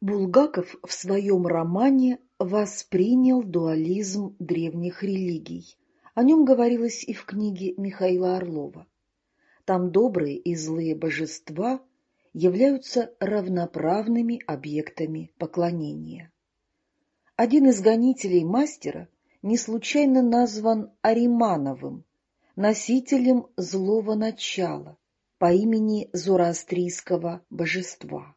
Булгаков в своем романе воспринял дуализм древних религий. О нем говорилось и в книге Михаила Орлова. Там добрые и злые божества являются равноправными объектами поклонения. Один из гонителей мастера не случайно назван Аримановым, носителем злого начала по имени зороастрийского божества.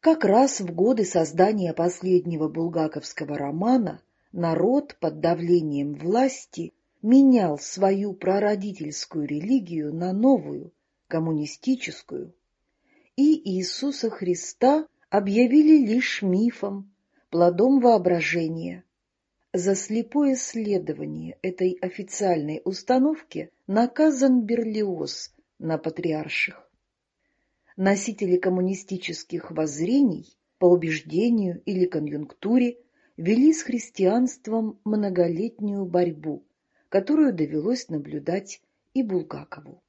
Как раз в годы создания последнего булгаковского романа народ под давлением власти менял свою прародительскую религию на новую, коммунистическую, и Иисуса Христа объявили лишь мифом, плодом воображения. За слепое следование этой официальной установке наказан Берлиоз на патриарших носители коммунистических воззрений по убеждению или конъюнктуре вели с христианством многолетнюю борьбу, которую довелось наблюдать и Булгакову.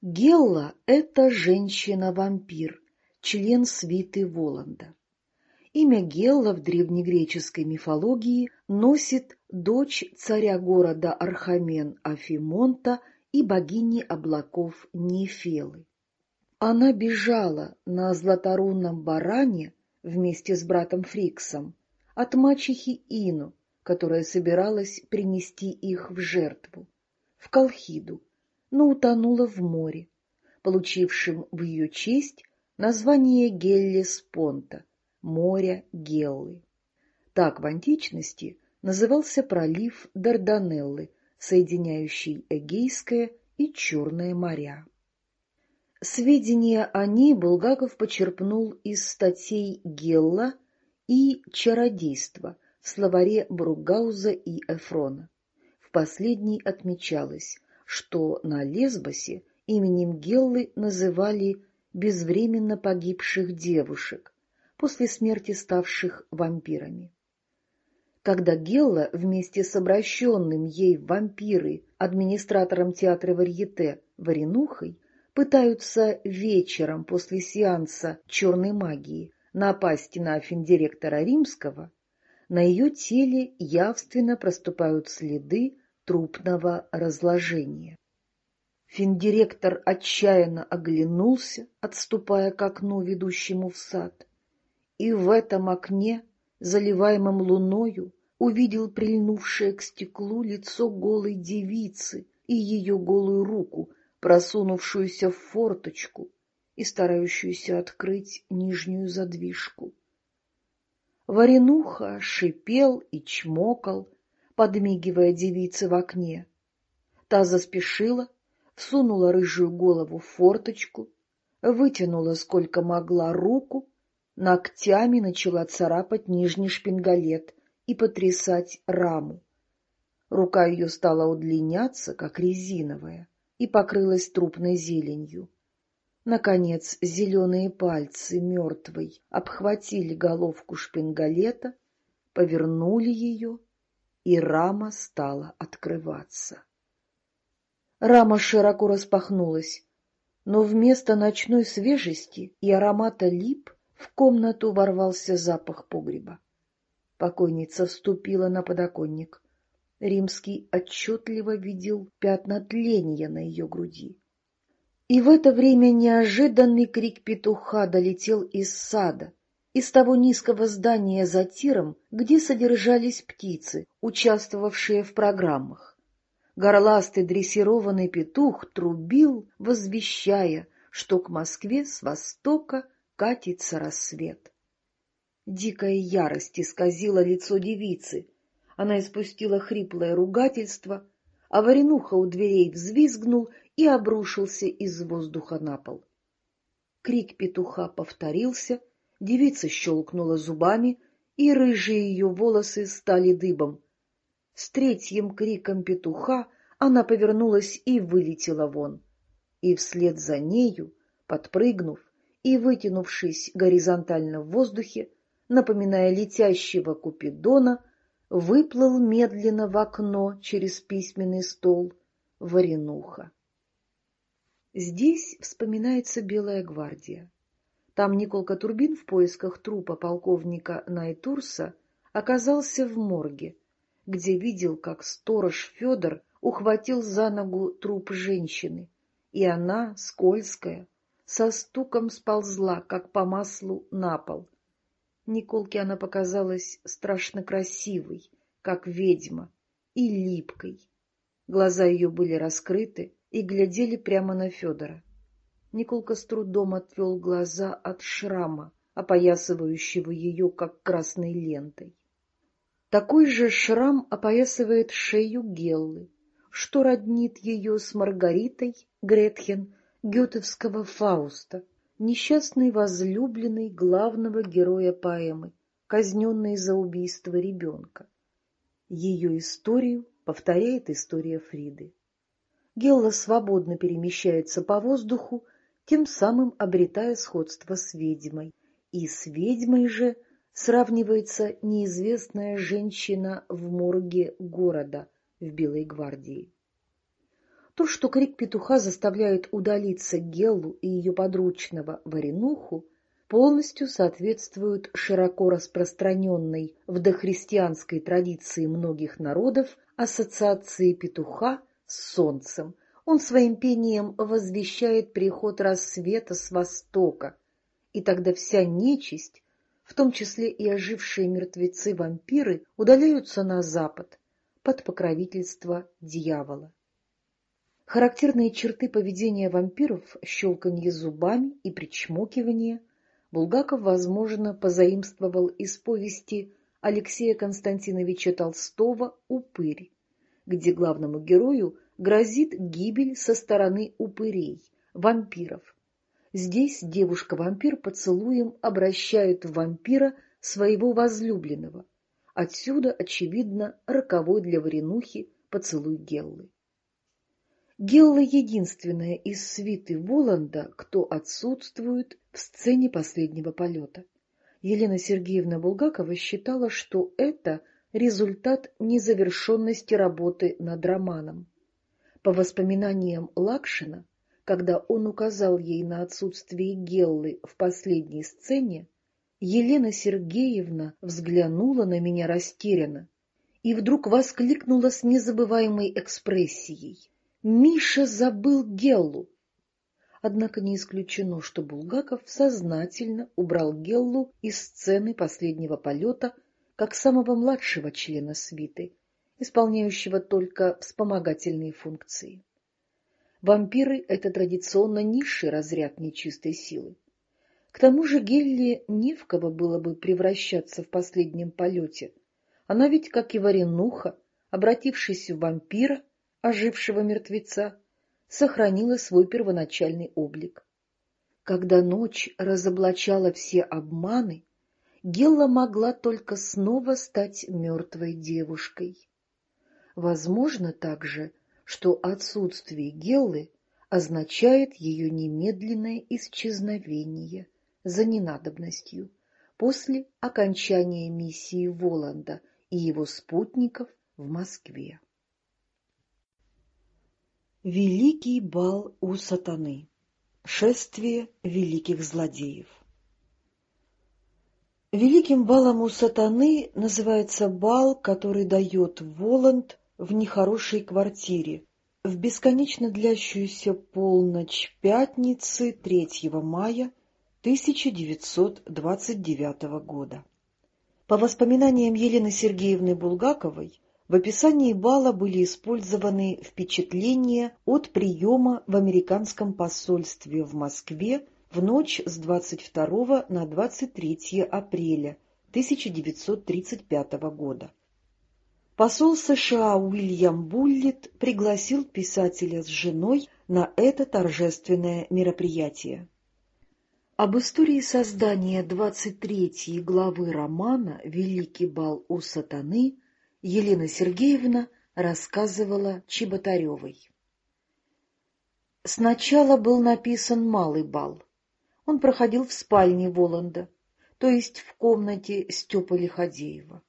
Гелла — это женщина-вампир, член свиты Воланда. Имя Гелла в древнегреческой мифологии носит дочь царя города Архамен Афимонта и богини облаков Нефелы. Она бежала на златорунном баране вместе с братом Фриксом от мачехи Ину, которая собиралась принести их в жертву, в Колхиду, но утонула в море, получившем в ее честь название Геллеспонта — моря Геллы. Так в античности назывался пролив Дарданеллы, соединяющий Эгейское и Черное моря. Сведения о ней Булгаков почерпнул из статей Гелла и «Чародейство» в словаре Бругауза и Эфрона. В последней отмечалось, что на Лесбосе именем Геллы называли безвременно погибших девушек, после смерти ставших вампирами. Когда Гелла вместе с обращенным ей вампиры администратором театра Варьете Варенухой пытаются вечером после сеанса черной магии напасть на финдиректора Римского, на ее теле явственно проступают следы трупного разложения. Финдиректор отчаянно оглянулся, отступая к окну, ведущему в сад, и в этом окне, заливаемом луною, увидел прильнувшее к стеклу лицо голой девицы и ее голую руку, просунувшуюся в форточку и старающуюся открыть нижнюю задвижку. Варенуха шипел и чмокал, подмигивая девице в окне. Та заспешила, всунула рыжую голову в форточку, вытянула сколько могла руку, ногтями начала царапать нижний шпингалет и потрясать раму. Рука ее стала удлиняться, как резиновая и покрылась трупной зеленью. Наконец, зеленые пальцы мертвой обхватили головку шпингалета, повернули ее, и рама стала открываться. Рама широко распахнулась, но вместо ночной свежести и аромата лип в комнату ворвался запах погреба. Покойница вступила на подоконник. Римский отчетливо видел пятна тления на ее груди. И в это время неожиданный крик петуха долетел из сада, из того низкого здания за тиром, где содержались птицы, участвовавшие в программах. Горластый дрессированный петух трубил, возвещая, что к Москве с востока катится рассвет. Дикая ярость исказила лицо девицы, она испустила хриплое ругательство, а Варенуха у дверей взвизгнул и обрушился из воздуха на пол. Крик петуха повторился, девица щелкнула зубами, и рыжие ее волосы стали дыбом. С третьим криком петуха она повернулась и вылетела вон. И вслед за нею, подпрыгнув и вытянувшись горизонтально в воздухе, напоминая летящего купидона, выплыл медленно в окно через письменный стол Варенуха. Здесь вспоминается Белая гвардия. Там Николка Турбин в поисках трупа полковника Найтурса оказался в морге, где видел, как сторож Федор ухватил за ногу труп женщины, и она, скользкая, со стуком сползла, как по маслу, на пол. Николке она показалась страшно красивой, как ведьма, и липкой. Глаза ее были раскрыты и глядели прямо на Федора. Николка с трудом отвел глаза от шрама, опоясывающего ее, как красной лентой. Такой же шрам опоясывает шею Геллы, что роднит ее с Маргаритой Гретхен гетовского Фауста, несчастной возлюбленной главного героя поэмы, казненной за убийство ребенка. Ее историю повторяет история Фриды. Гелла свободно перемещается по воздуху, тем самым обретая сходство с ведьмой. И с ведьмой же сравнивается неизвестная женщина в морге города в Белой гвардии. То, что крик петуха заставляет удалиться Геллу и ее подручного Варенуху, полностью соответствует широко распространенной в дохристианской традиции многих народов ассоциации петуха с солнцем. Он своим пением возвещает приход рассвета с востока, и тогда вся нечисть, в том числе и ожившие мертвецы-вампиры, удаляются на запад под покровительство дьявола. Характерные черты поведения вампиров – щелканье зубами и причмокивание – Булгаков, возможно, позаимствовал из повести Алексея Константиновича Толстого «Упырь», где главному герою грозит гибель со стороны упырей, вампиров. Здесь девушка-вампир поцелуем обращает в вампира своего возлюбленного. Отсюда, очевидно, роковой для Варенухи поцелуй Геллы. Гелла единственная из свиты Воланда, кто отсутствует в сцене последнего полета. Елена Сергеевна Булгакова считала, что это результат незавершенности работы над романом. По воспоминаниям Лакшина, когда он указал ей на отсутствие Геллы в последней сцене, Елена Сергеевна взглянула на меня растерянно и вдруг воскликнула с незабываемой экспрессией. Миша забыл Геллу. Однако не исключено, что Булгаков сознательно убрал Геллу из сцены последнего полета как самого младшего члена свиты, исполняющего только вспомогательные функции. Вампиры — это традиционно низший разряд нечистой силы. К тому же Гелле не в кого было бы превращаться в последнем полете. Она ведь, как и Варенуха, обратившись в вампира, ожившего мертвеца, сохранила свой первоначальный облик. Когда ночь разоблачала все обманы, Гелла могла только снова стать мертвой девушкой. Возможно также, что отсутствие Геллы означает ее немедленное исчезновение за ненадобностью после окончания миссии Воланда и его спутников в Москве. Великий бал у сатаны. Шествие великих злодеев. Великим балом у сатаны называется бал, который дает Воланд в нехорошей квартире, в бесконечно длящуюся полночь пятницы 3 мая 1929 года. По воспоминаниям Елены Сергеевны Булгаковой, в описании бала были использованы впечатления от приема в американском посольстве в Москве в ночь с 22 на 23 апреля 1935 года. Посол США Уильям Буллит пригласил писателя с женой на это торжественное мероприятие. Об истории создания 23 главы романа «Великий бал у сатаны» Елена Сергеевна рассказывала Чеботаревой. Сначала был написан малый бал. Он проходил в спальне Воланда, то есть в комнате Степа Лиходеева.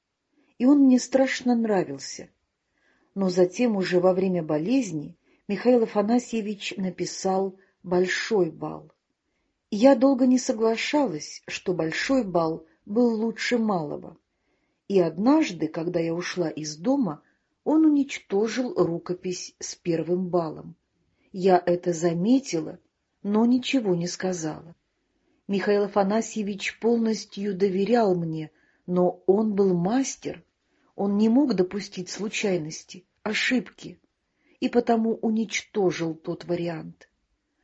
И он мне страшно нравился. Но затем уже во время болезни Михаил Афанасьевич написал «Большой бал». Я долго не соглашалась, что большой бал был лучше малого. И однажды, когда я ушла из дома, он уничтожил рукопись с первым балом. Я это заметила, но ничего не сказала. Михаил Афанасьевич полностью доверял мне, но он был мастер, он не мог допустить случайности, ошибки, и потому уничтожил тот вариант.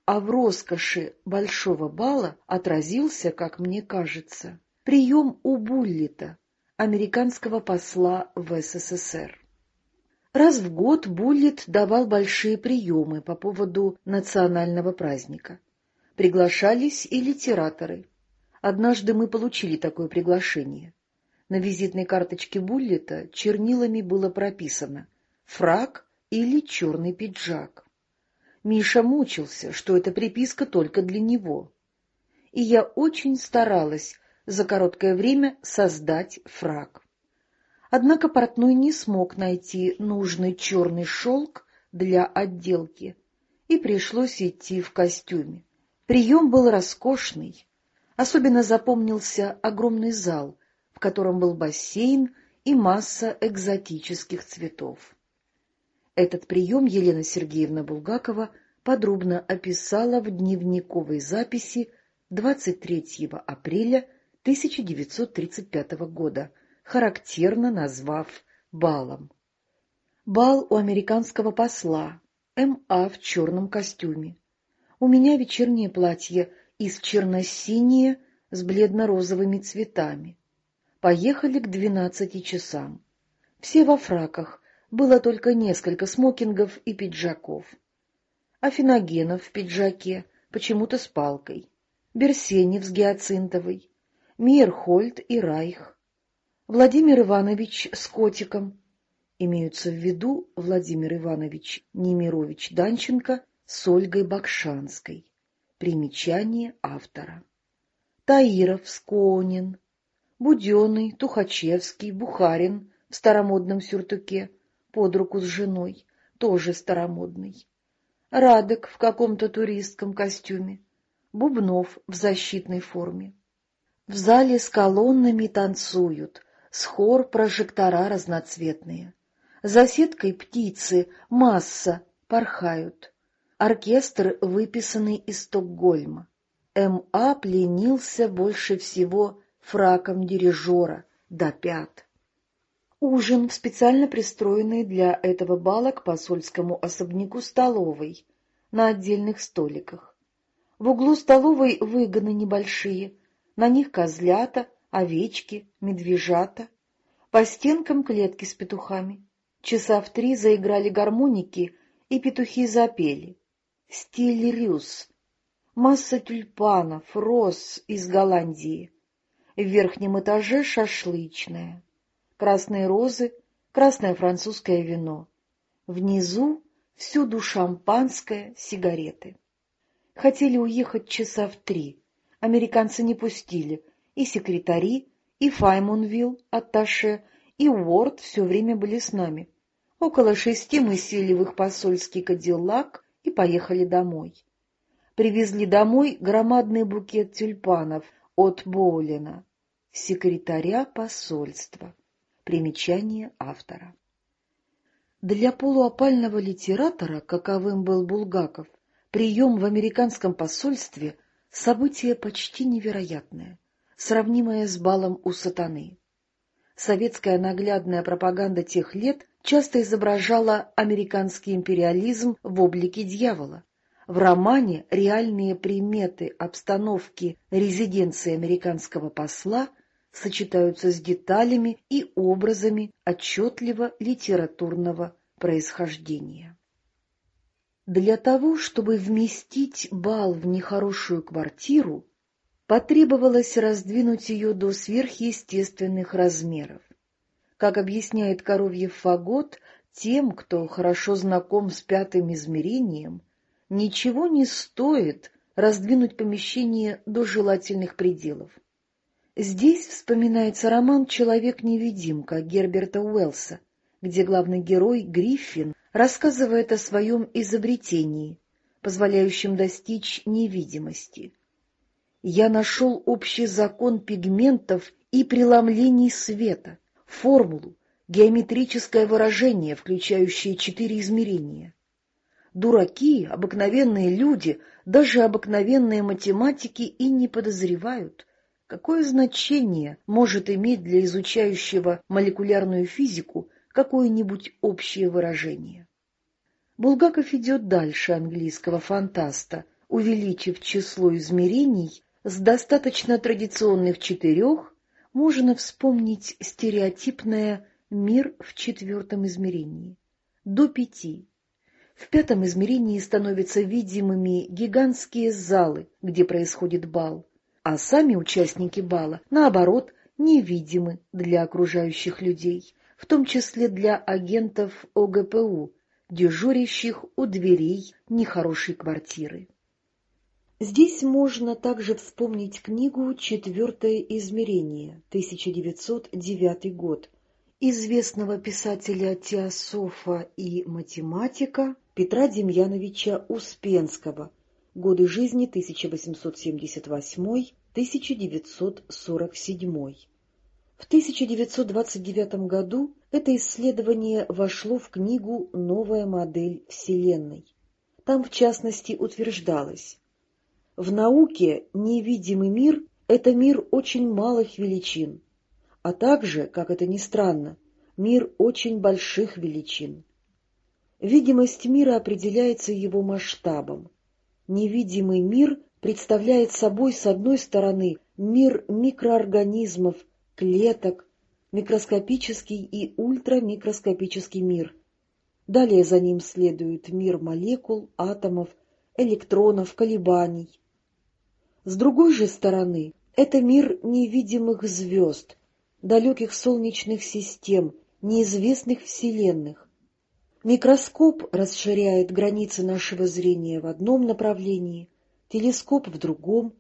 А в роскоши большого бала отразился, как мне кажется, прием у Буллита, американского посла в СССР. Раз в год Буллит давал большие приемы по поводу национального праздника. Приглашались и литераторы. Однажды мы получили такое приглашение. На визитной карточке Буллита чернилами было прописано «фрак» или «черный пиджак». Миша мучился, что эта приписка только для него. И я очень старалась за короткое время создать фрак. Однако портной не смог найти нужный черный шелк для отделки, и пришлось идти в костюме. Прием был роскошный. Особенно запомнился огромный зал, в котором был бассейн и масса экзотических цветов. Этот прием Елена Сергеевна Булгакова подробно описала в дневниковой записи 23 апреля 1935 года — характерно назвав балом. Бал у американского посла, М.А. в черном костюме. У меня вечернее платье из черно-синее с бледно-розовыми цветами. Поехали к двенадцати часам. Все во фраках, было только несколько смокингов и пиджаков. Афиногенов в пиджаке, почему-то с палкой, Берсенев с гиацинтовой, Мирхольд и Райх. Владимир Иванович с котиком. Имеются в виду Владимир Иванович Немирович Данченко с Ольгой Бакшанской. Примечание автора. Таиров, Скоонин, Буденный, Тухачевский, Бухарин в старомодном сюртуке, под руку с женой, тоже старомодный. Радок в каком-то туристском костюме, Бубнов в защитной форме. В зале с колоннами танцуют, с хор прожектора разноцветные. За сеткой птицы, масса, порхают. Оркестр, выписанный из Стокгольма. М.А. пленился больше всего фраком дирижера до пят. Ужин в специально пристроенной для этого бала к посольскому особняку столовой, на отдельных столиках. В углу столовой выгоны небольшие, на них козлята, овечки, медвежата. По стенкам клетки с петухами. Часа в три заиграли гармоники, и петухи запели. Стиль рюс. Масса тюльпанов, роз из Голландии. В верхнем этаже шашлычная. Красные розы, красное французское вино. Внизу всюду шампанское, сигареты. Хотели уехать часа в три. Американцы не пустили — и секретари, и Файмонвилл, атташе, и Уорд все время были с нами. Около шести мы сели в их посольский кадиллак и поехали домой. Привезли домой громадный букет тюльпанов от Боулина, секретаря посольства. Примечание автора. Для полуопального литератора, каковым был Булгаков, прием в американском посольстве — событие почти невероятное сравнимое с балом у сатаны. Советская наглядная пропаганда тех лет часто изображала американский империализм в облике дьявола. В романе реальные приметы обстановки резиденции американского посла сочетаются с деталями и образами отчетливо литературного происхождения. Для того, чтобы вместить бал в нехорошую квартиру, потребовалось раздвинуть ее до сверхъестественных размеров. Как объясняет Коровьев Фагот, тем, кто хорошо знаком с пятым измерением, ничего не стоит раздвинуть помещение до желательных пределов. Здесь вспоминается роман «Человек-невидимка» Герберта Уэллса, где главный герой Гриффин рассказывает о своем изобретении, позволяющем достичь невидимости — я нашел общий закон пигментов и преломлений света, формулу, геометрическое выражение, включающее четыре измерения. Дураки, обыкновенные люди, даже обыкновенные математики и не подозревают, какое значение может иметь для изучающего молекулярную физику какое-нибудь общее выражение. Булгаков идет дальше английского фантаста, увеличив число измерений с достаточно традиционных четырех, можно вспомнить стереотипное «мир в четвертом измерении» до пяти. В пятом измерении становятся видимыми гигантские залы, где происходит бал, а сами участники бала, наоборот, невидимы для окружающих людей, в том числе для агентов ОГПУ, дежурящих у дверей нехорошей квартиры. Здесь можно также вспомнить книгу «Четвертое измерение», 1909 год, известного писателя-теософа и математика Петра Демьяновича Успенского, годы жизни 1878-1947. В 1929 году это исследование вошло в книгу «Новая модель Вселенной». Там, в частности, утверждалось, в науке невидимый мир — это мир очень малых величин, а также, как это ни странно, мир очень больших величин. Видимость мира определяется его масштабом. Невидимый мир представляет собой, с одной стороны, мир микроорганизмов, клеток, микроскопический и ультрамикроскопический мир. Далее за ним следует мир молекул, атомов, электронов, колебаний. С другой же стороны, это мир невидимых звезд, далеких солнечных систем, неизвестных вселенных. Микроскоп расширяет границы нашего зрения в одном направлении, телескоп в другом,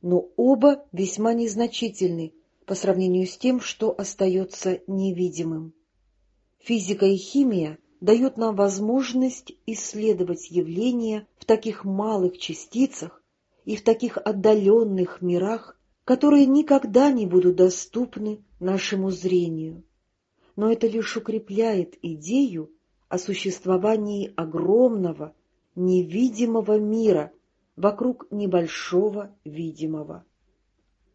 но оба весьма незначительны по сравнению с тем, что остается невидимым. Физика и химия дают нам возможность исследовать явления в таких малых частицах и в таких отдаленных мирах, которые никогда не будут доступны нашему зрению. Но это лишь укрепляет идею, о существовании огромного, невидимого мира вокруг небольшого видимого.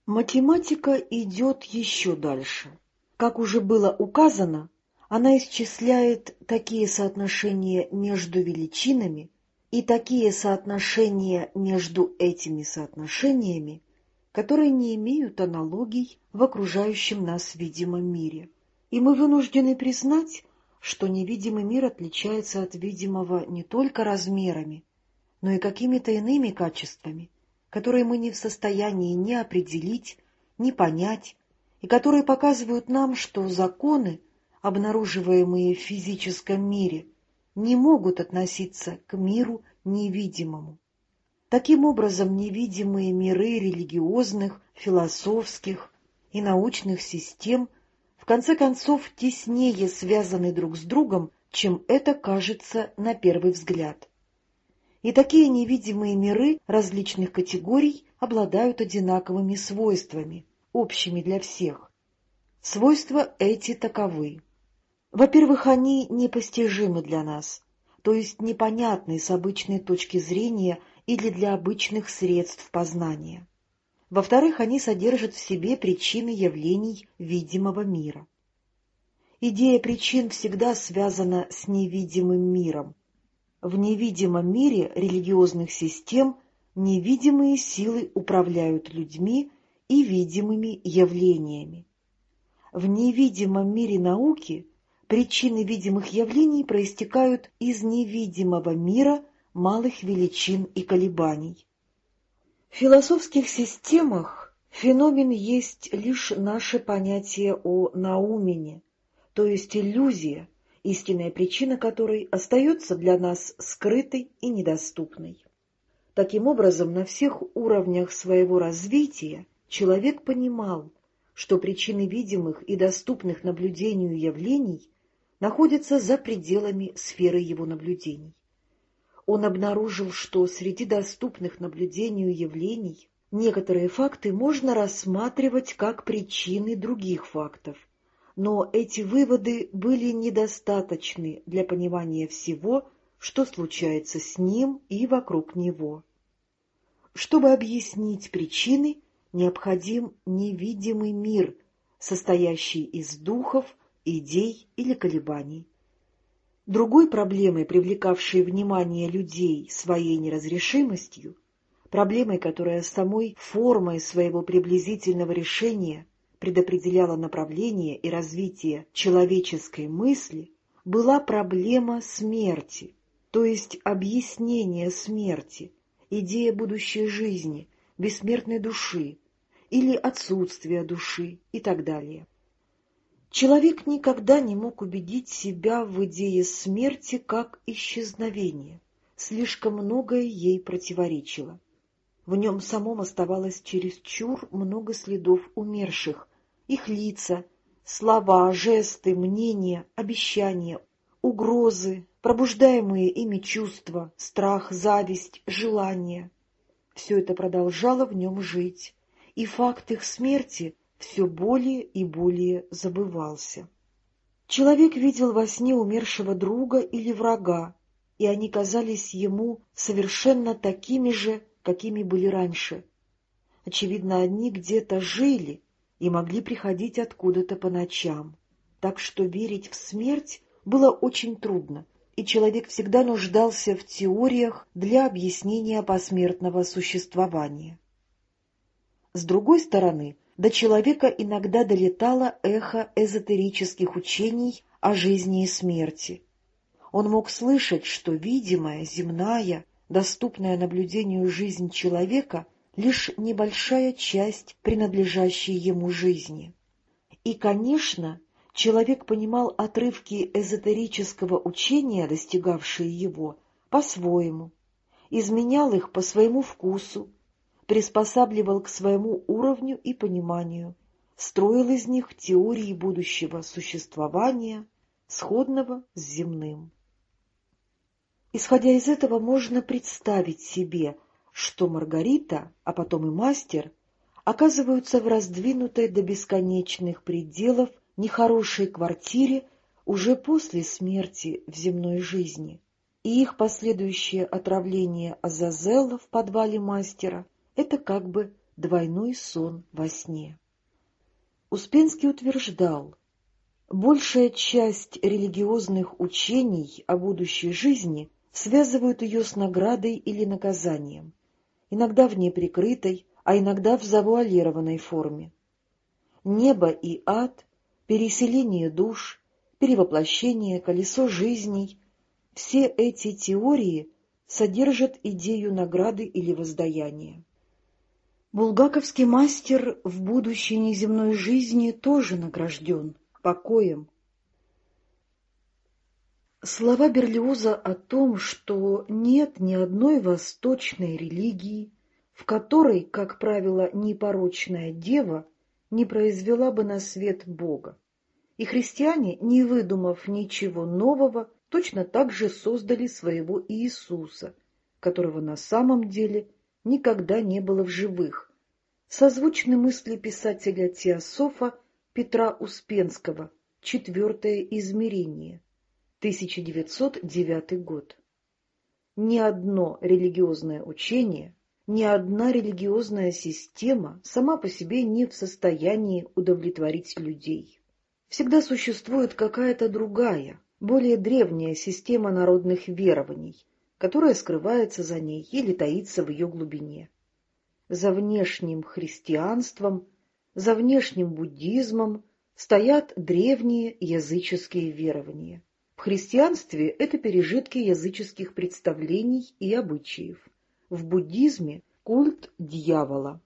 Математика идет еще дальше. Как уже было указано, она исчисляет такие соотношения между величинами и такие соотношения между этими соотношениями, которые не имеют аналогий в окружающем нас видимом мире. И мы вынуждены признать, что невидимый мир отличается от видимого не только размерами, но и какими-то иными качествами, которые мы не в состоянии ни определить, ни понять, и которые показывают нам, что законы, обнаруживаемые в физическом мире, не могут относиться к миру невидимому. Таким образом, невидимые миры религиозных, философских и научных систем конце концов теснее связаны друг с другом, чем это кажется на первый взгляд. И такие невидимые миры различных категорий обладают одинаковыми свойствами, общими для всех. Свойства эти таковы. Во-первых, они непостижимы для нас, то есть непонятны с обычной точки зрения или для обычных средств познания. Во-вторых, они содержат в себе причины явлений видимого мира. Идея причин всегда связана с невидимым миром. В невидимом мире религиозных систем невидимые силы управляют людьми и видимыми явлениями. В невидимом мире науки причины видимых явлений проистекают из невидимого мира малых величин и колебаний. В философских системах феномен есть лишь наше понятие о наумене, то есть иллюзия, истинная причина которой остается для нас скрытой и недоступной. Таким образом, на всех уровнях своего развития человек понимал, что причины видимых и доступных наблюдению явлений находятся за пределами сферы его наблюдений он обнаружил, что среди доступных наблюдению явлений Некоторые факты можно рассматривать как причины других фактов, но эти выводы были недостаточны для понимания всего, что случается с ним и вокруг него. Чтобы объяснить причины, необходим невидимый мир, состоящий из духов, идей или колебаний. Другой проблемой, привлекавшей внимание людей своей неразрешимостью, проблемой, которая самой формой своего приблизительного решения предопределяла направление и развитие человеческой мысли, была проблема смерти, то есть объяснение смерти, идея будущей жизни, бессмертной души или отсутствия души и так далее. Человек никогда не мог убедить себя в идее смерти как исчезновения, слишком многое ей противоречило. В нем самом оставалось чересчур много следов умерших, их лица, слова, жесты, мнения, обещания, угрозы, пробуждаемые ими чувства, страх, зависть, желание. Все это продолжало в нем жить, и факт их смерти все более и более забывался. Человек видел во сне умершего друга или врага, и они казались ему совершенно такими же, какими были раньше. Очевидно, они где-то жили и могли приходить откуда-то по ночам, так что верить в смерть было очень трудно, и человек всегда нуждался в теориях для объяснения посмертного существования. С другой стороны, до человека иногда долетало эхо эзотерических учений о жизни и смерти. Он мог слышать, что видимая, земная, доступная наблюдению жизнь человека — лишь небольшая часть принадлежащей ему жизни. И, конечно, человек понимал отрывки эзотерического учения, достигавшие его, по-своему, изменял их по своему вкусу, приспосабливал к своему уровню и пониманию, строил из них теории будущего существования, сходного с земным. Исходя из этого, можно представить себе, что Маргарита, а потом и мастер, оказываются в раздвинутой до бесконечных пределов нехорошей квартире уже после смерти в земной жизни, и их последующее отравление Азазелла в подвале мастера — это как бы двойной сон во сне. Успенский утверждал, большая часть религиозных учений о будущей жизни связывают ее с наградой или наказанием, иногда в неприкрытой, а иногда в завуалированной форме. Небо и ад, переселение душ, перевоплощение, колесо жизней — все эти теории содержат идею награды или воздаяния. Булгаковский мастер в будущей неземной жизни тоже награжден покоем. Слова Берлиоза о том, что нет ни одной восточной религии, в которой, как правило, непорочная дева не произвела бы на свет Бога, и христиане, не выдумав ничего нового, точно так же создали своего Иисуса, которого на самом деле никогда не было в живых. Созвучны мысли писателя-теософа Петра Успенского «Четвертое измерение», 1909 год. Ни одно религиозное учение, ни одна религиозная система сама по себе не в состоянии удовлетворить людей. Всегда существует какая-то другая, более древняя система народных верований, которая скрывается за ней или таится в ее глубине. За внешним христианством, за внешним буддизмом стоят древние языческие верования. Христианстве это пережитки языческих представлений и обычаев. В буддизме – культ дьявола.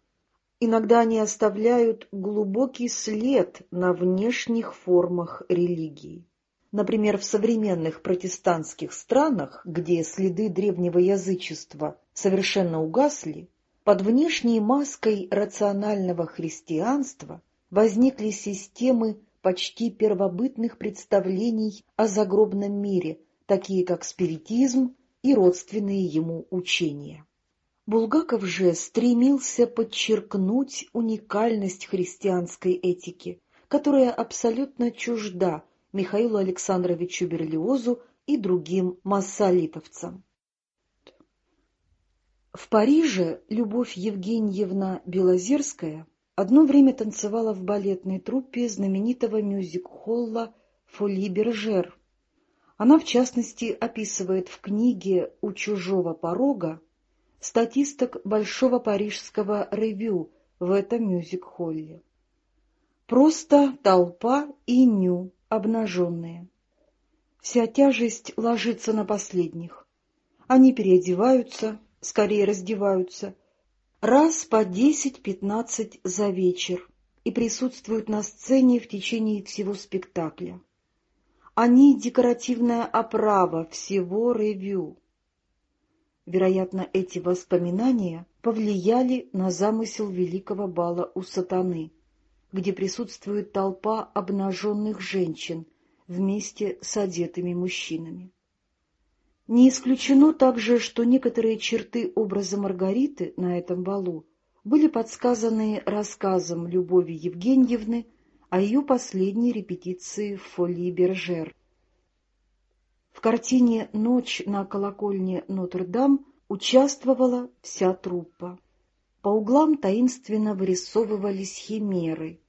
Иногда они оставляют глубокий след на внешних формах религии. Например, в современных протестантских странах, где следы древнего язычества совершенно угасли, под внешней маской рационального христианства возникли системы почти первобытных представлений о загробном мире, такие как спиритизм и родственные ему учения. Булгаков же стремился подчеркнуть уникальность христианской этики, которая абсолютно чужда Михаилу Александровичу Берлиозу и другим массолитовцам. В Париже Любовь Евгеньевна Белозерская одно время танцевала в балетной труппе знаменитого мюзик-холла «Фоли Бержер». Она, в частности, описывает в книге «У чужого порога» статисток Большого парижского ревю в этом мюзик-холле. Просто толпа и ню, обнаженные. Вся тяжесть ложится на последних. Они переодеваются, скорее раздеваются, раз по десять-пятнадцать за вечер и присутствуют на сцене в течение всего спектакля. Они — декоративная оправа всего ревю. Вероятно, эти воспоминания повлияли на замысел великого бала у сатаны, где присутствует толпа обнаженных женщин вместе с одетыми мужчинами. Не исключено также, что некоторые черты образа Маргариты на этом балу были подсказаны рассказом Любови Евгеньевны о ее последней репетиции в фоли Бержер. В картине «Ночь на колокольне Нотр-Дам» участвовала вся труппа. По углам таинственно вырисовывались химеры.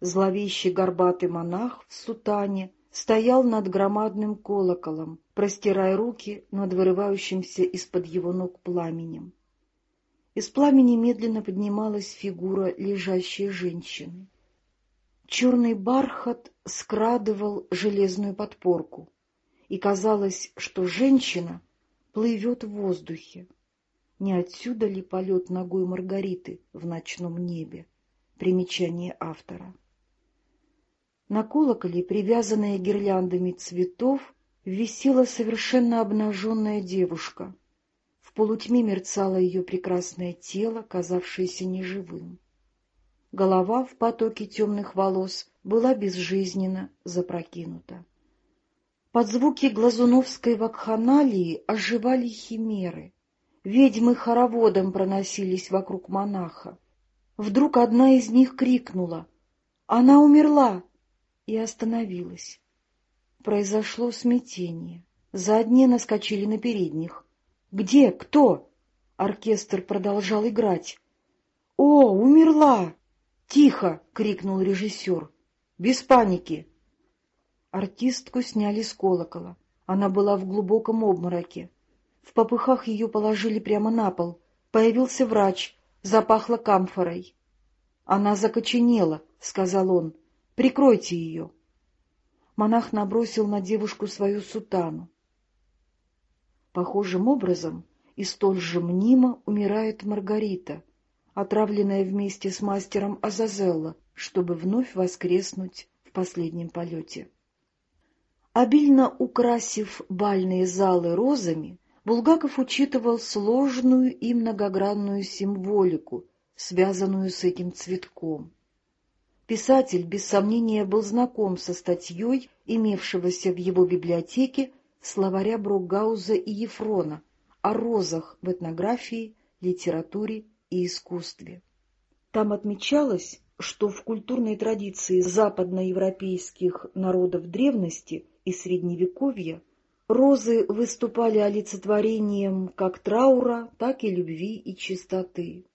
Зловещий горбатый монах в сутане стоял над громадным колоколом, простирая руки над вырывающимся из-под его ног пламенем. Из пламени медленно поднималась фигура лежащей женщины. Черный бархат скрадывал железную подпорку и казалось, что женщина плывет в воздухе. Не отсюда ли полет ногой Маргариты в ночном небе? Примечание автора. На колоколе, привязанная гирляндами цветов, висела совершенно обнаженная девушка. В полутьме мерцало ее прекрасное тело, казавшееся неживым. Голова в потоке темных волос была безжизненно запрокинута. Под звуки глазуновской вакханалии оживали химеры. Ведьмы хороводом проносились вокруг монаха. Вдруг одна из них крикнула «Она умерла!» и остановилась. Произошло смятение. Задние наскочили на передних. «Где? Кто?» Оркестр продолжал играть. «О, умерла!» «Тихо!» — крикнул режиссер. «Без паники!» Артистку сняли с колокола. Она была в глубоком обмороке. В попыхах ее положили прямо на пол. Появился врач, запахло камфорой. — Она закоченела, — сказал он. — Прикройте ее. Монах набросил на девушку свою сутану. Похожим образом и столь же мнимо умирает Маргарита, отравленная вместе с мастером Азазелла, чтобы вновь воскреснуть в последнем полете. Обильно украсив бальные залы розами, Булгаков учитывал сложную и многогранную символику, связанную с этим цветком. Писатель, без сомнения, был знаком со статьей, имевшегося в его библиотеке, словаря Бругауза и Ефрона о розах в этнографии, литературе и искусстве. Там отмечалось, что в культурной традиции западноевропейских народов древности и Средневековья розы выступали олицетворением как траура, так и любви и чистоты.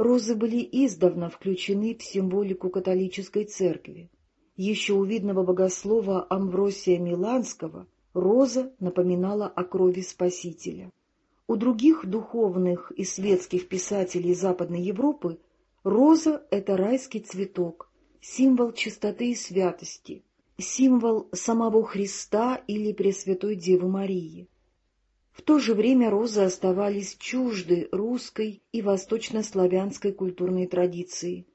Розы были издавна включены в символику католической церкви. Еще у видного богослова Амвросия Миланского роза напоминала о крови Спасителя. У других духовных и светских писателей Западной Европы роза — это райский цветок, символ чистоты и святости, символ самого Христа или Пресвятой Девы Марии. В то же время розы оставались чужды русской и восточнославянской культурной традиции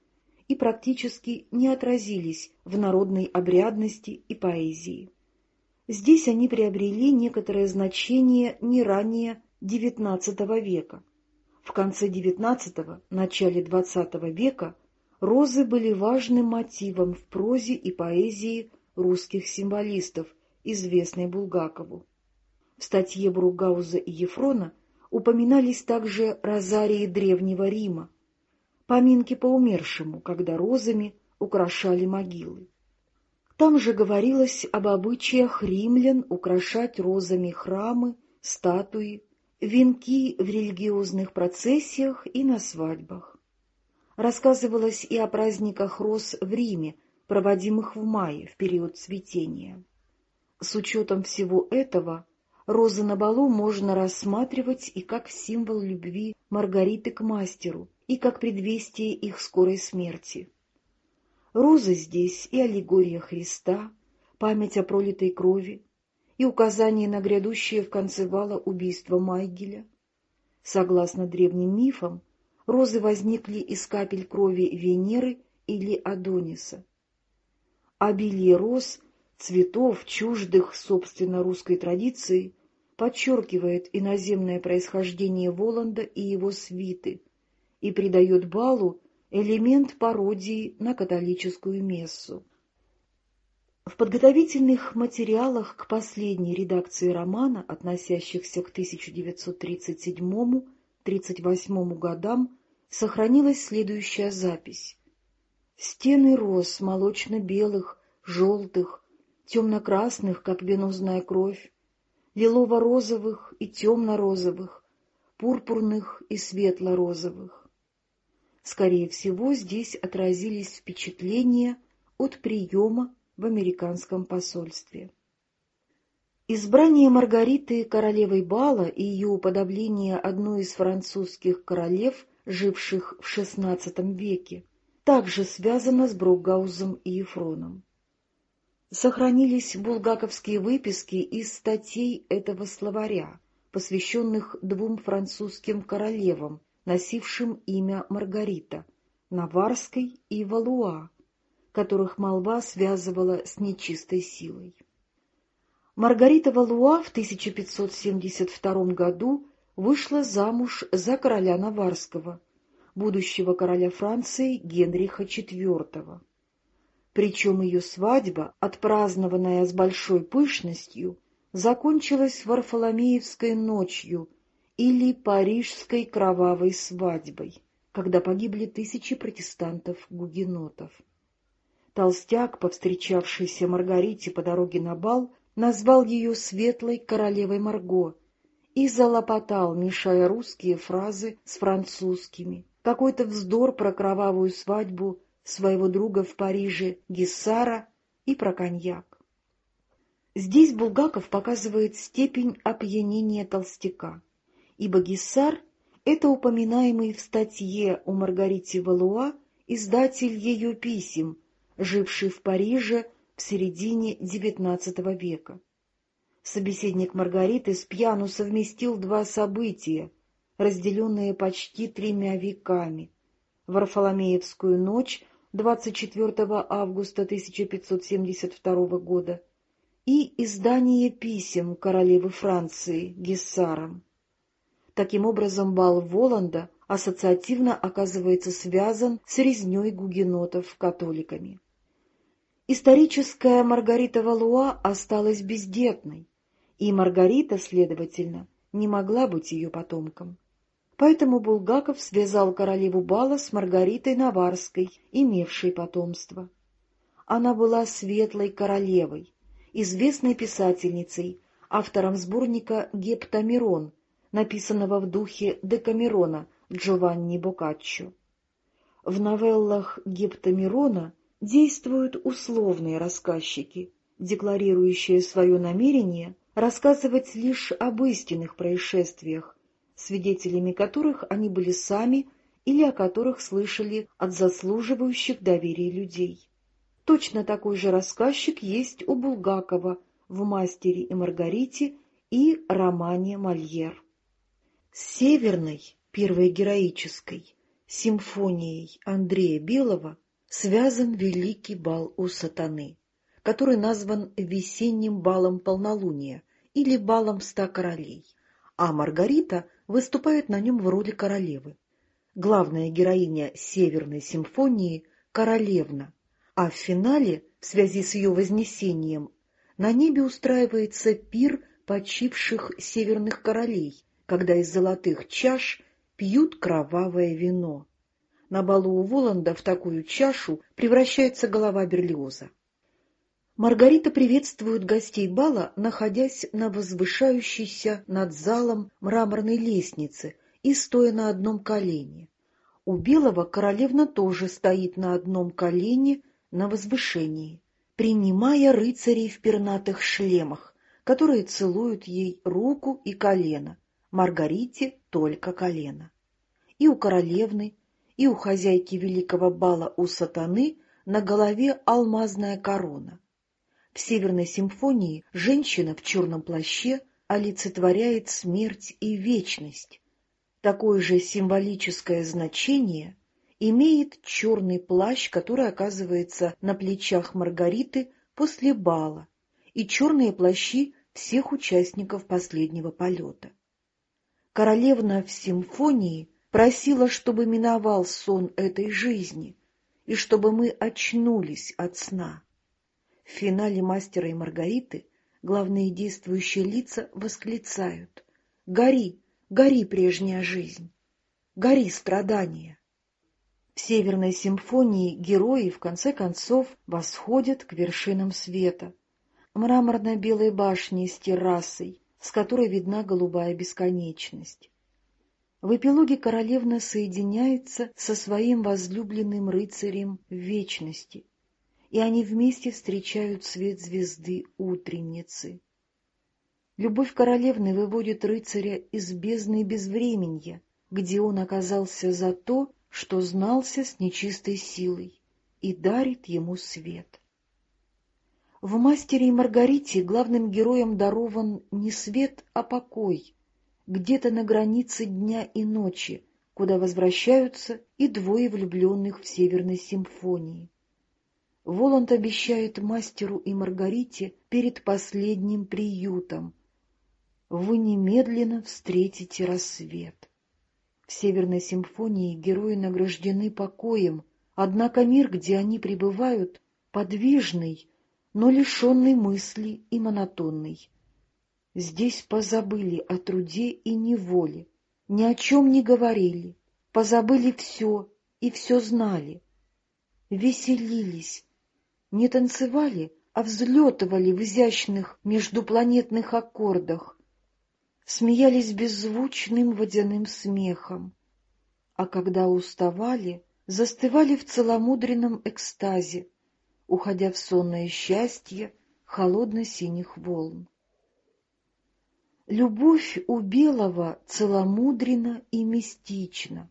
и практически не отразились в народной обрядности и поэзии. Здесь они приобрели некоторое значение не ранее XIX века. В конце XIX – начале XX века розы были важным мотивом в прозе и поэзии русских символистов, известной Булгакову. В статье Бругауза и Ефрона упоминались также розарии Древнего Рима, поминки по умершему, когда розами украшали могилы. Там же говорилось об обычаях римлян украшать розами храмы, статуи, венки в религиозных процессиях и на свадьбах. Рассказывалось и о праздниках роз в Риме, проводимых в мае, в период цветения. С учетом всего этого, розы на балу можно рассматривать и как символ любви Маргариты к мастеру, и как предвестие их скорой смерти. Розы здесь и аллегория Христа, память о пролитой крови, и указание на грядущее в конце вала убийство Майгеля. Согласно древним мифам, розы возникли из капель крови Венеры или Адониса. Обилие роз, цветов, чуждых, собственно, русской традиции, подчеркивает иноземное происхождение Воланда и его свиты и придает балу элемент пародии на католическую мессу. В подготовительных материалах к последней редакции романа, относящихся к 1937-38 годам, сохранилась следующая запись. Стены роз молочно-белых, желтых, темно-красных, как венозная кровь, лилово-розовых и темно-розовых, пурпурных и светло-розовых. Скорее всего, здесь отразились впечатления от приема в американском посольстве. Избрание Маргариты королевой бала и ее уподобление одной из французских королев, живших в XVI веке, также связано с Брокгаузом и Ефроном. Сохранились булгаковские выписки из статей этого словаря, посвященных двум французским королевам, носившим имя Маргарита, Наварской и Валуа, которых молва связывала с нечистой силой. Маргарита Валуа в 1572 году вышла замуж за короля Наварского, будущего короля Франции Генриха IV. Причем ее свадьба, отпразднованная с большой пышностью, закончилась Варфоломеевской ночью или Парижской кровавой свадьбой, когда погибли тысячи протестантов-гугенотов. Толстяк, повстречавшийся Маргарите по дороге на бал, назвал ее светлой королевой Марго и залопотал, мешая русские фразы с французскими. Какой-то вздор про кровавую свадьбу своего друга в Париже Гессара и про коньяк. Здесь Булгаков показывает степень опьянения толстяка ибо Гиссар — это упоминаемый в статье у Маргарите Валуа издатель ее писем, живший в Париже в середине XIX века. Собеседник Маргариты с пьяну совместил два события, разделенные почти тремя веками. Варфоломеевскую ночь 24 августа 1572 года и издание писем королевы Франции Гессаром. Таким образом, бал Воланда ассоциативно оказывается связан с резней гугенотов католиками. Историческая Маргарита Валуа осталась бездетной, и Маргарита, следовательно, не могла быть ее потомком. Поэтому Булгаков связал королеву бала с Маргаритой Наварской, имевшей потомство. Она была светлой королевой, известной писательницей, автором сборника «Гептамирон», написанного в духе Декамерона Джованни Боккаччо. В новеллах Гептамирона действуют условные рассказчики, декларирующие свое намерение рассказывать лишь об истинных происшествиях, свидетелями которых они были сами или о которых слышали от заслуживающих доверия людей. Точно такой же рассказчик есть у Булгакова в «Мастере и Маргарите» и романе «Мольер». С северной, первой героической, симфонией Андрея Белого связан великий бал у сатаны, который назван весенним балом полнолуния или балом ста королей, а Маргарита выступает на нем в роли королевы. Главная героиня Северной симфонии — королевна, а в финале, в связи с ее вознесением, на небе устраивается пир почивших северных королей, когда из золотых чаш пьют кровавое вино. На балу у Воланда в такую чашу превращается голова Берлиоза. Маргарита приветствует гостей бала, находясь на возвышающейся над залом мраморной лестнице и стоя на одном колене. У Белого королевна тоже стоит на одном колене на возвышении, принимая рыцарей в пернатых шлемах, которые целуют ей руку и колено, Маргарите только колено. И у королевны, и у хозяйки великого бала у сатаны на голове алмазная корона. В Северной симфонии женщина в черном плаще олицетворяет смерть и вечность. Такое же символическое значение имеет черный плащ, который оказывается на плечах Маргариты после бала, и черные плащи всех участников последнего полета. Королевна в симфонии просила, чтобы миновал сон этой жизни, и чтобы мы очнулись от сна. В финале «Мастера и Маргариты» главные действующие лица восклицают «Гори, гори, прежняя жизнь! Гори, страдания!» В Северной симфонии герои, в конце концов, восходят к вершинам света. Мраморно-белой башни с террасой, с которой видна голубая бесконечность. В эпилоге королевна соединяется со своим возлюбленным рыцарем в вечности — и они вместе встречают свет звезды утренницы. Любовь королевны выводит рыцаря из бездны безвременья, где он оказался за то, что знался с нечистой силой, и дарит ему свет. В «Мастере и Маргарите» главным героям дарован не свет, а покой, где-то на границе дня и ночи, куда возвращаются и двое влюбленных в Северной симфонии. Воланд обещает мастеру и Маргарите перед последним приютом. Вы немедленно встретите рассвет. В Северной симфонии герои награждены покоем, однако мир, где они пребывают, подвижный, но лишенный мысли и монотонный. Здесь позабыли о труде и неволе, ни о чем не говорили, позабыли все и все знали. Веселились, не танцевали, а взлетывали в изящных междупланетных аккордах, смеялись беззвучным водяным смехом, а когда уставали, застывали в целомудренном экстазе, уходя в сонное счастье холодно-синих волн. Любовь у белого целомудрена и мистична.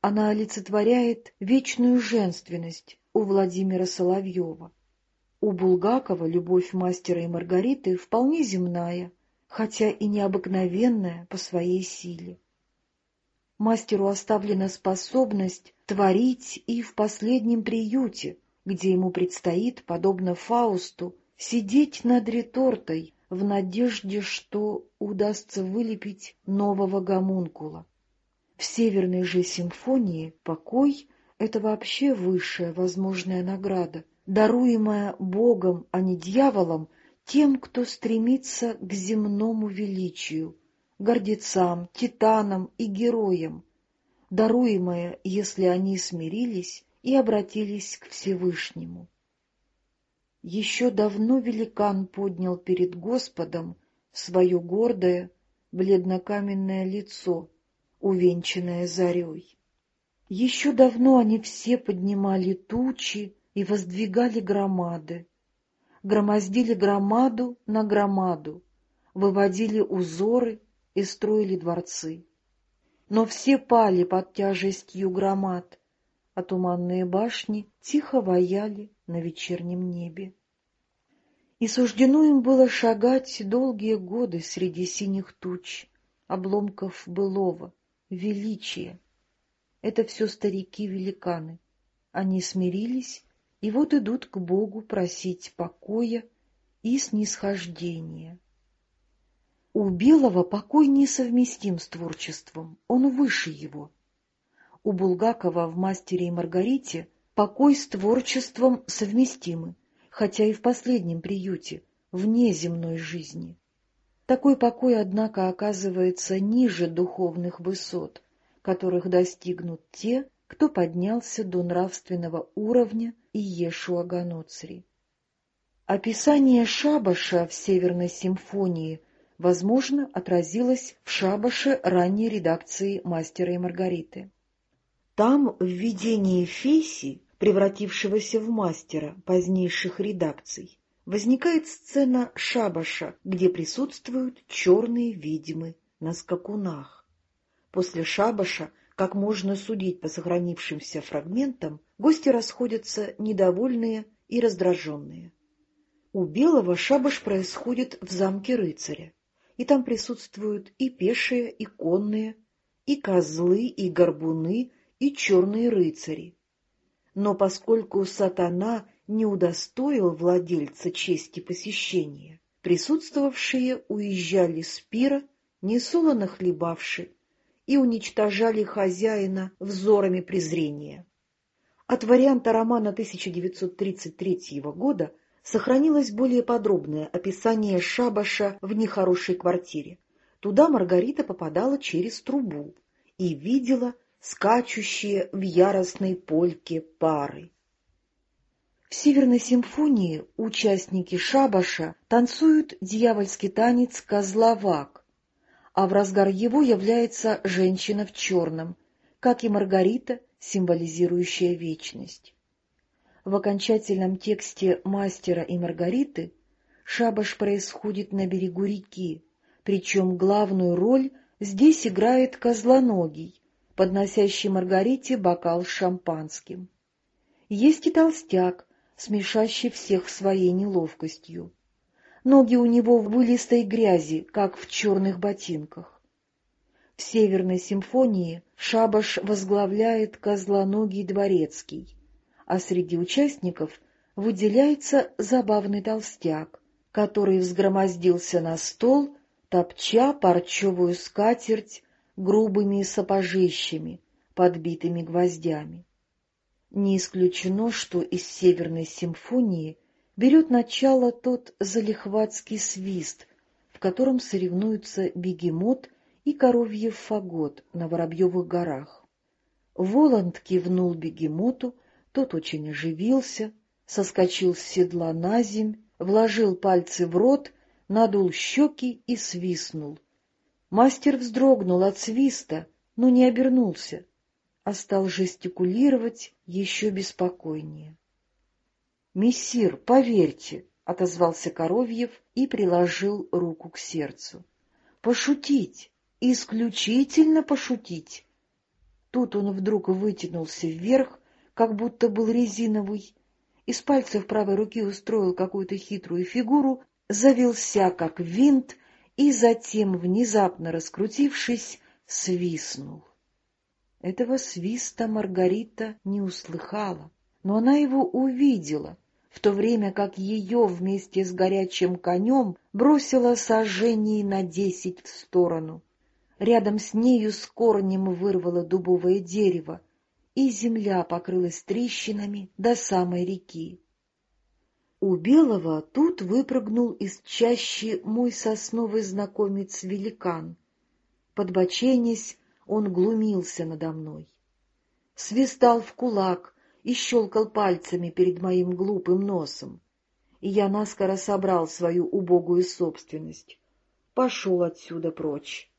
Она олицетворяет вечную женственность, у Владимира Соловьева. У Булгакова любовь мастера и Маргариты вполне земная, хотя и необыкновенная по своей силе. Мастеру оставлена способность творить и в последнем приюте, где ему предстоит, подобно Фаусту, сидеть над ретортой в надежде, что удастся вылепить нового гомункула. В Северной же симфонии покой это вообще высшая возможная награда, даруемая Богом, а не дьяволом, тем, кто стремится к земному величию, гордецам, титанам и героям, даруемая, если они смирились и обратились к Всевышнему. Еще давно великан поднял перед Господом свое гордое, бледнокаменное лицо, увенчанное зарей. Еще давно они все поднимали тучи и воздвигали громады, громоздили громаду на громаду, выводили узоры и строили дворцы. Но все пали под тяжестью громад, а туманные башни тихо ваяли на вечернем небе. И суждено им было шагать долгие годы среди синих туч, обломков былого, величия, это все старики-великаны. Они смирились и вот идут к Богу просить покоя и снисхождения. У Белого покой несовместим с творчеством, он выше его. У Булгакова в «Мастере и Маргарите» покой с творчеством совместимы, хотя и в последнем приюте, вне земной жизни. Такой покой, однако, оказывается ниже духовных высот, которых достигнут те, кто поднялся до нравственного уровня Иешуа Ганоцри. Описание шабаша в Северной симфонии, возможно, отразилось в шабаше ранней редакции «Мастера и Маргариты». Там в видении Фейси, превратившегося в мастера позднейших редакций, возникает сцена шабаша, где присутствуют черные ведьмы на скакунах. После шабаша, как можно судить по сохранившимся фрагментам, гости расходятся недовольные и раздраженные. У Белого шабаш происходит в замке рыцаря, и там присутствуют и пешие, и конные, и козлы, и горбуны, и черные рыцари. Но поскольку сатана не удостоил владельца чести посещения, присутствовавшие уезжали с пира, несолоно хлебавши, и уничтожали хозяина взорами презрения. От варианта романа 1933 года сохранилось более подробное описание шабаша в нехорошей квартире. Туда Маргарита попадала через трубу и видела скачущие в яростной польке пары. В Северной симфонии участники шабаша танцуют дьявольский танец «Козловак», а в разгар его является женщина в черном, как и Маргарита, символизирующая вечность. В окончательном тексте «Мастера и Маргариты» шабаш происходит на берегу реки, причем главную роль здесь играет козлоногий, подносящий Маргарите бокал с шампанским. Есть и толстяк, смешащий всех своей неловкостью. Ноги у него в вылистой грязи, как в черных ботинках. В Северной симфонии шабаш возглавляет козлоногий дворецкий, а среди участников выделяется забавный толстяк, который взгромоздился на стол, топча парчевую скатерть грубыми сапожищами, подбитыми гвоздями. Не исключено, что из Северной симфонии берет начало тот залихватский свист, в котором соревнуются бегемот и коровьев фагот на Воробьевых горах. Воланд кивнул бегемоту, тот очень оживился, соскочил с седла на земь, вложил пальцы в рот, надул щеки и свистнул. Мастер вздрогнул от свиста, но не обернулся, а стал жестикулировать еще беспокойнее. — Мессир, поверьте, — отозвался Коровьев и приложил руку к сердцу. — Пошутить, исключительно пошутить. Тут он вдруг вытянулся вверх, как будто был резиновый, из пальцев правой руки устроил какую-то хитрую фигуру, завелся, как винт, и затем, внезапно раскрутившись, свистнул. Этого свиста Маргарита не услыхала, но она его увидела, в то время как ее вместе с горячим конем бросило сожжений на десять в сторону. Рядом с нею с корнем вырвало дубовое дерево, и земля покрылась трещинами до самой реки. У Белого тут выпрыгнул из чащи мой сосновый знакомец-великан. Подбоченясь, он глумился надо мной. Свистал в кулак и щелкал пальцами перед моим глупым носом. И я наскоро собрал свою убогую собственность. Пошел отсюда прочь.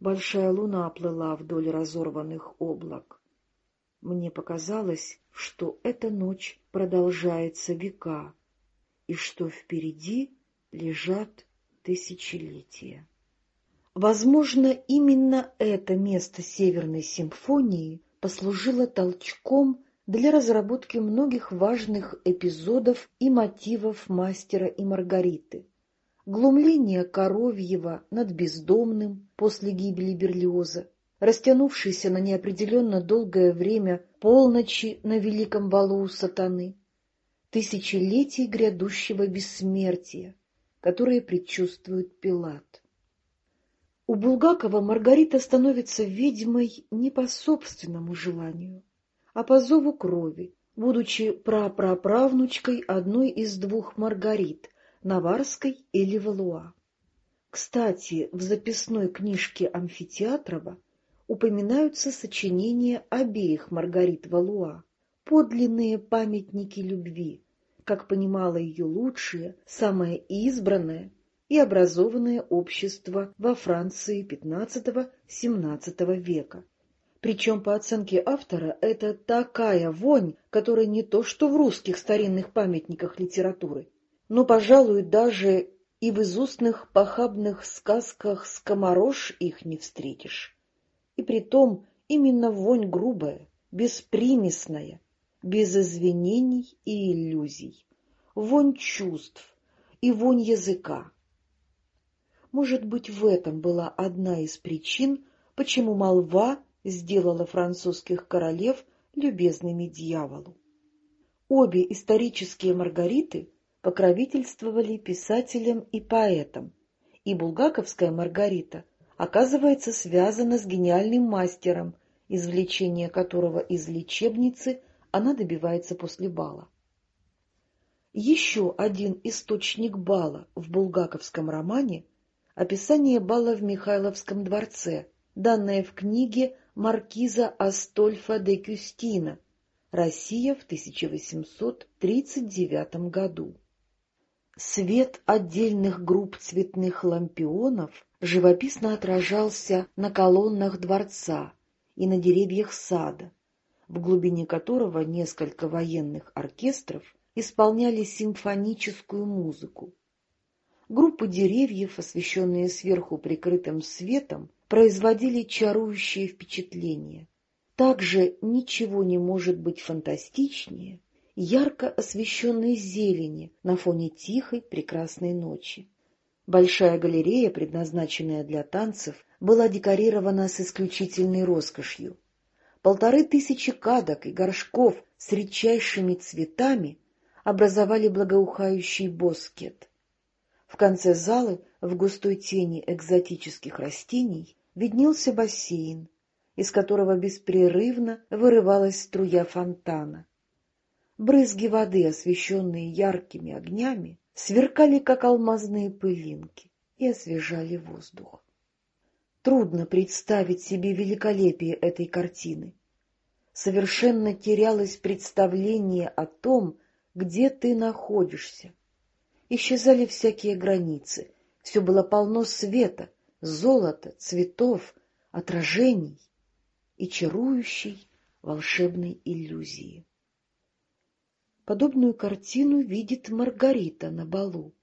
Большая луна плыла вдоль разорванных облак. Мне показалось, что эта ночь продолжается века, и что впереди лежат тысячелетия. Возможно, именно это место Северной симфонии послужило толчком для разработки многих важных эпизодов и мотивов «Мастера и Маргариты». Глумление Коровьева над бездомным после гибели Берлиоза, растянувшийся на неопределенно долгое время полночи на великом балу у сатаны, тысячелетий грядущего бессмертия, которое предчувствует Пилат. У Булгакова Маргарита становится ведьмой не по собственному желанию, а по зову крови, будучи прапраправнучкой одной из двух Маргарит, Наварской или Валуа. Кстати, в записной книжке Амфитеатрова упоминаются сочинения обеих Маргарит Валуа, подлинные памятники любви, как понимало ее лучшее, самое избранное и образованное общество во Франции XV-XVII века. Причем, по оценке автора, это такая вонь, которая не то что в русских старинных памятниках литературы, но, пожалуй, даже и в изустных похабных сказках скоморож их не встретишь. И притом именно вонь грубая, беспримесная, без извинений и иллюзий, вонь чувств и вонь языка. Может быть, в этом была одна из причин, почему молва сделала французских королев любезными дьяволу. Обе исторические Маргариты покровительствовали писателям и поэтам, и булгаковская Маргарита оказывается связана с гениальным мастером, извлечение которого из лечебницы она добивается после бала. Еще один источник бала в булгаковском романе — описание бала в Михайловском дворце, данное в книге маркиза Астольфа де Кюстина «Россия в 1839 году». Свет отдельных групп цветных лампионов живописно отражался на колоннах дворца и на деревьях сада, в глубине которого несколько военных оркестров исполняли симфоническую музыку. Группы деревьев, освещенные сверху прикрытым светом, производили чарующее впечатление. Также ничего не может быть фантастичнее ярко освещенной зелени на фоне тихой прекрасной ночи. Большая галерея, предназначенная для танцев, была декорирована с исключительной роскошью. Полторы тысячи кадок и горшков с редчайшими цветами образовали благоухающий боскет. В конце залы, в густой тени экзотических растений, виднелся бассейн, из которого беспрерывно вырывалась струя фонтана. Брызги воды, освещенные яркими огнями, сверкали, как алмазные пылинки, и освежали воздух. Трудно представить себе великолепие этой картины. Совершенно терялось представление о том, где ты находишься. Исчезали всякие границы, все было полно света, золота, цветов, отражений и чарующей волшебной иллюзии. Подобную картину видит Маргарита на балу,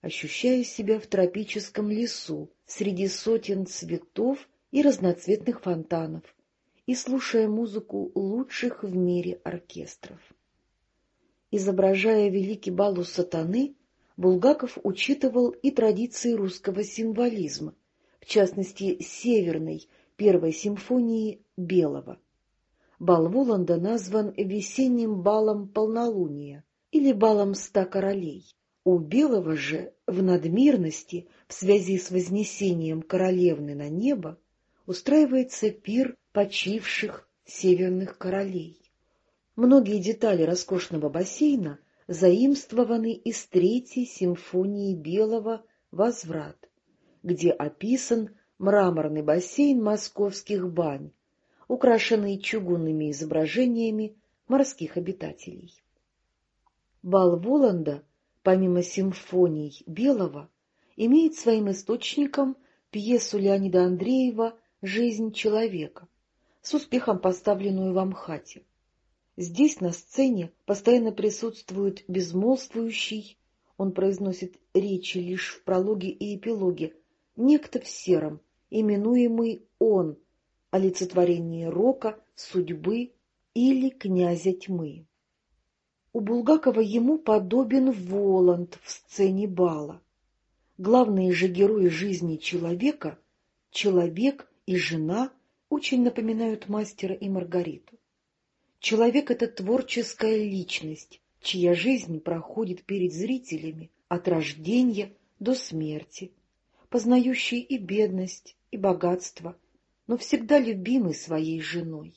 ощущая себя в тропическом лесу среди сотен цветов и разноцветных фонтанов и слушая музыку лучших в мире оркестров. Изображая великий бал у сатаны, Булгаков учитывал и традиции русского символизма, в частности, северной первой симфонии Белого. Бал Воланда назван весенним балом полнолуния или балом ста королей. У Белого же в надмирности в связи с вознесением королевны на небо устраивается пир почивших северных королей. Многие детали роскошного бассейна заимствованы из Третьей симфонии Белого «Возврат», где описан мраморный бассейн московских бань, украшенный чугунными изображениями морских обитателей. Бал Воланда, помимо симфоний Белого, имеет своим источником пьесу Леонида Андреева «Жизнь человека», с успехом поставленную в Амхате. Здесь на сцене постоянно присутствует безмолвствующий, он произносит речи лишь в прологе и эпилоге, некто в сером, именуемый «он», олицетворение рока, судьбы или князя тьмы. У Булгакова ему подобен Воланд в сцене бала. Главные же герои жизни человека, человек и жена, очень напоминают мастера и Маргариту. Человек — это творческая личность, чья жизнь проходит перед зрителями от рождения до смерти, познающий и бедность, и богатство, но всегда любимый своей женой.